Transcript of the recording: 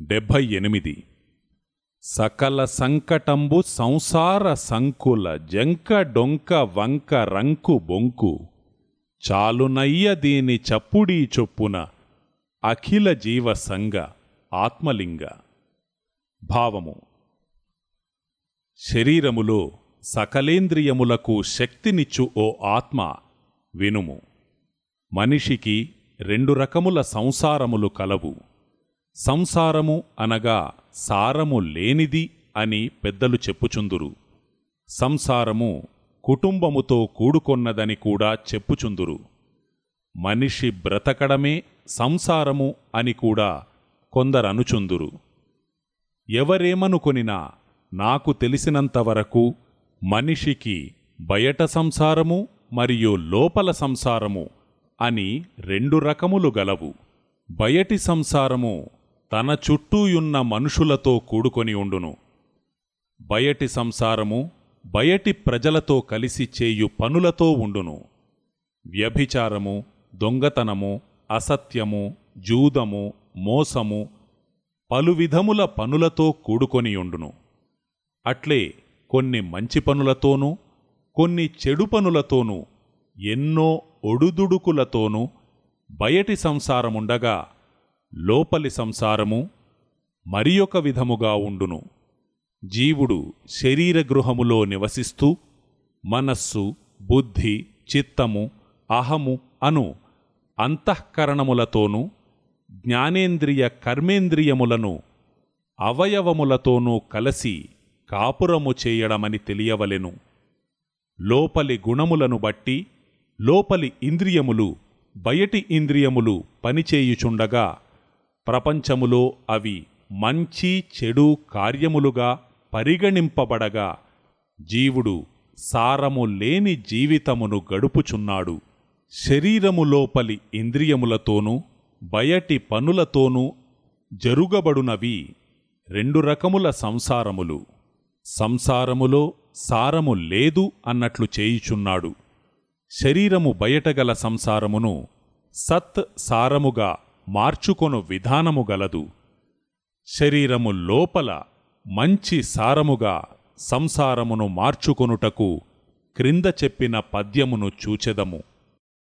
డెబ్భై ఎనిమిది. సకల సంకటంబు సంసార సంకుల జంక డొంక వంక రంకు బొంకు చాలునయ్య దీని చప్పుడీ చొప్పున అఖిల జీవ సంగ ఆత్మలింగ. భావము. శరీరములో సకలేంద్రియములకు శక్తినిచ్చు ఓ ఆత్మ వినుము. మనిషికి రెండు రకముల సంసారములు కలవు. సంసారము అనగా సారము లేనిది అని పెద్దలు చెప్పుచుందురు. సంసారము కుటుంబముతో కూడుకొన్నదని కూడా చెప్పుచుందురు. మనిషి బ్రతకడమే సంసారము అని కూడా కొందరనుచుందురు. ఎవరేమనుకొనినా నాకు తెలిసినంతవరకు మనిషికి బయట సంసారము మరియు లోపల సంసారము అని రెండు రకములు గలవు. బయటి సంసారము తన చుట్టూయున్న మనుషులతో కూడుకొని ఉండును. బయటి సంసారము బయటి ప్రజలతో కలిసి చేయు పనులతో ఉండును. వ్యభిచారము దొంగతనము అసత్యము జూదము మోసము పలు విధముల పనులతో కూడుకొని ఉండును. అట్లే కొన్ని మంచి పనులతోనూ కొన్ని చెడు పనులతోనూ ఎన్నో ఒడుదుడుకులతోనూ బయటి సంసారముండగా లోపలి సంసారము మరియొక విధముగా ఉండును. జీవుడు శరీర గృహములో నివసిస్తూ మనస్సు బుద్ధి చిత్తము అహము అను అంతఃకరణములతోనూ జ్ఞానేంద్రియ కర్మేంద్రియములను అవయవములతోనూ కలసి కాపురము చేయడమని తెలియవలెను. లోపలి గుణములను బట్టి లోపలి ఇంద్రియములు బయటి ఇంద్రియములు పనిచేయుచుండగా ప్రపంచములో అవి మంచి చెడు కార్యములుగా పరిగణింపబడగా జీవుడు సారము లేని జీవితమును గడుపుచున్నాడు. శరీరము లోపలి ఇంద్రియములతోనూ బయటి పనులతోనూ జరుగబడునవి రెండు రకముల సంసారములు. సంసారములో సారము లేదు అన్నట్లు చేయుచున్నాడు. శరీరము బయటగల సంసారమును సత్ సారముగా మార్చుకొను విధానము గలదు. శరీరము లోపల మంచి సారముగా సంసారమును మార్చుకొనుటకు క్రింద చెప్పిన పద్యమును చూచెదము.